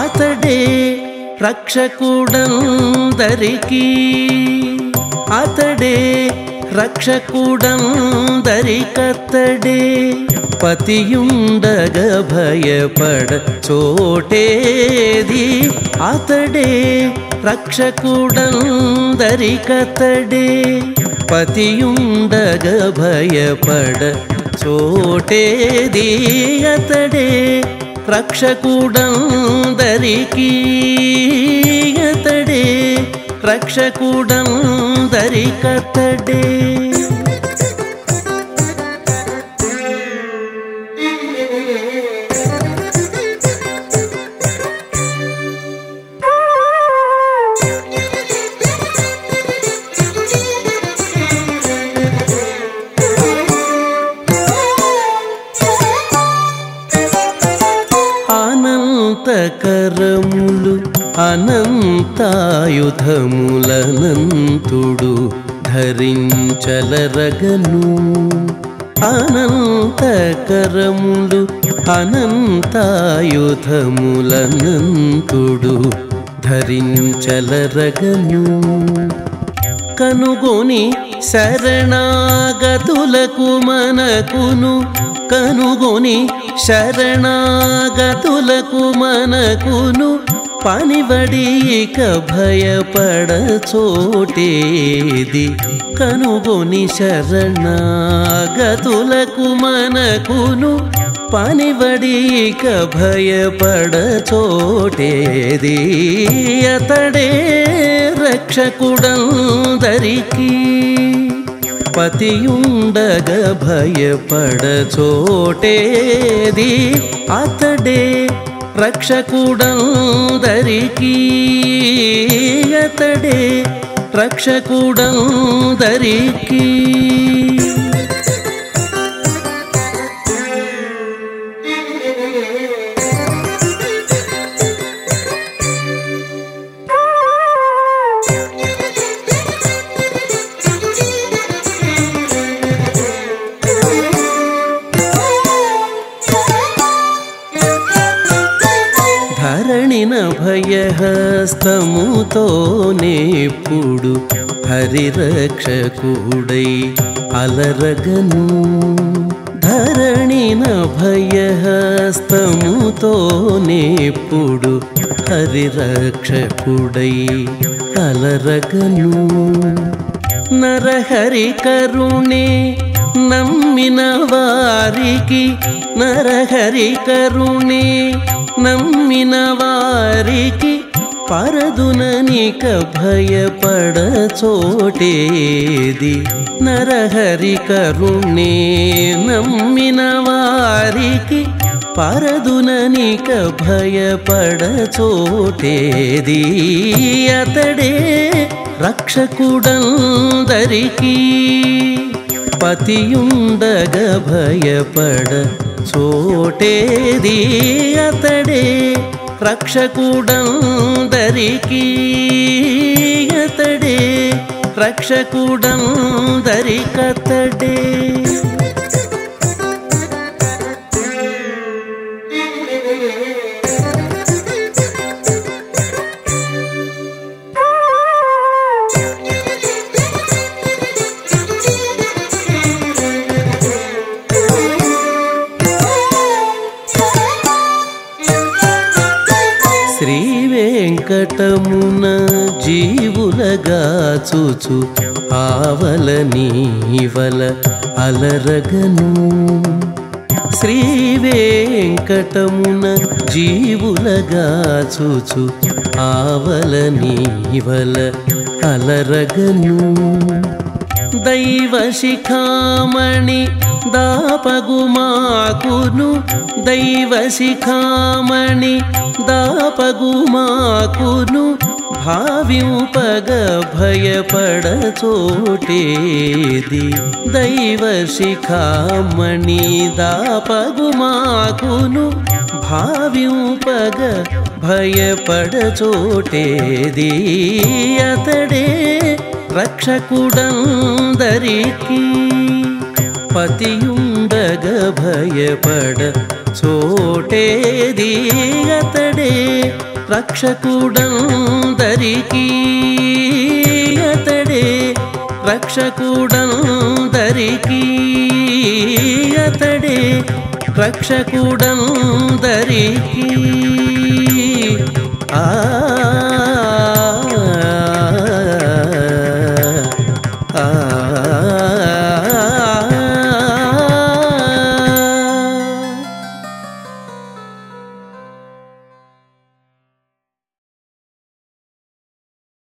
అతడే రక్షకుడందరికీ అతడే రక్షకుడందరికతడే పతియుండగ భయపడ చోటేది. అతడే రక్షకుడందరికతడే పతియుండగ భయపడ చోటేది అతడే రక్షకుడందరికీ అతడే రక్షకుడందరికతడే కరములు అనంతాయుధములనంతుడు ధరించలరగను. అనంతకరములు అనంతాయుధములనంతుడు ధరించలరగను. కనుగొని శరణాగతులకు మనకును కనుగొని శరణాగతులకు మనకును పనిబడి ఇక భయపడ చోటేది కనుగొని శరణాగతులకు మనకును పనిబడి ఇక భయపడ చోటేది అతడే రక్షకుడందరికీ పతియుండగ భయపడ చోటేది అతడే రక్షకుడందరికీ అతడే రక్షకుడందరికీ ధరణిన భయహస్తముతో నేప్పుడు హరిరక్షకుడై అలరగను. ధరణిన భయహస్తముతో నేప్పుడు హరిరక్షకుడై అలరగను. నరహరి కరుణే నమ్మిన వారికి నరహరి కరుణే. నమ్మిన వారికి పరదుననిక భయపడ చోటేది. నరహరి కరుణే. నమ్మిన వారికి పరదుననిక భయపడ చోటేది. అతడే రక్షకుడందరికీ. పతియుండగ భయపడ చోటేది అతడే రక్షకుడందరికీ వెంకటమున జీవులగా చూచు ఆవల నీవల అలరగను. శ్రీ వెంకటమున జీవులగా చూచు ఆవల నీవల అలరగను. దైవశిఖామణి దాపగుమాకును దైవశిఖామణి దాపగుమాకును భావింపగ భయపడ చోటేది దాపగుమాకును భావింపగ భయపడచోటేది. అతడే రక్షకుడందరికీ పతియుండగ భయపడ చోటేది అతడే రక్షకుడందరికీ అతడే రక్షకుడందరికీ అతడే రక్షకుడందరికీ ఆ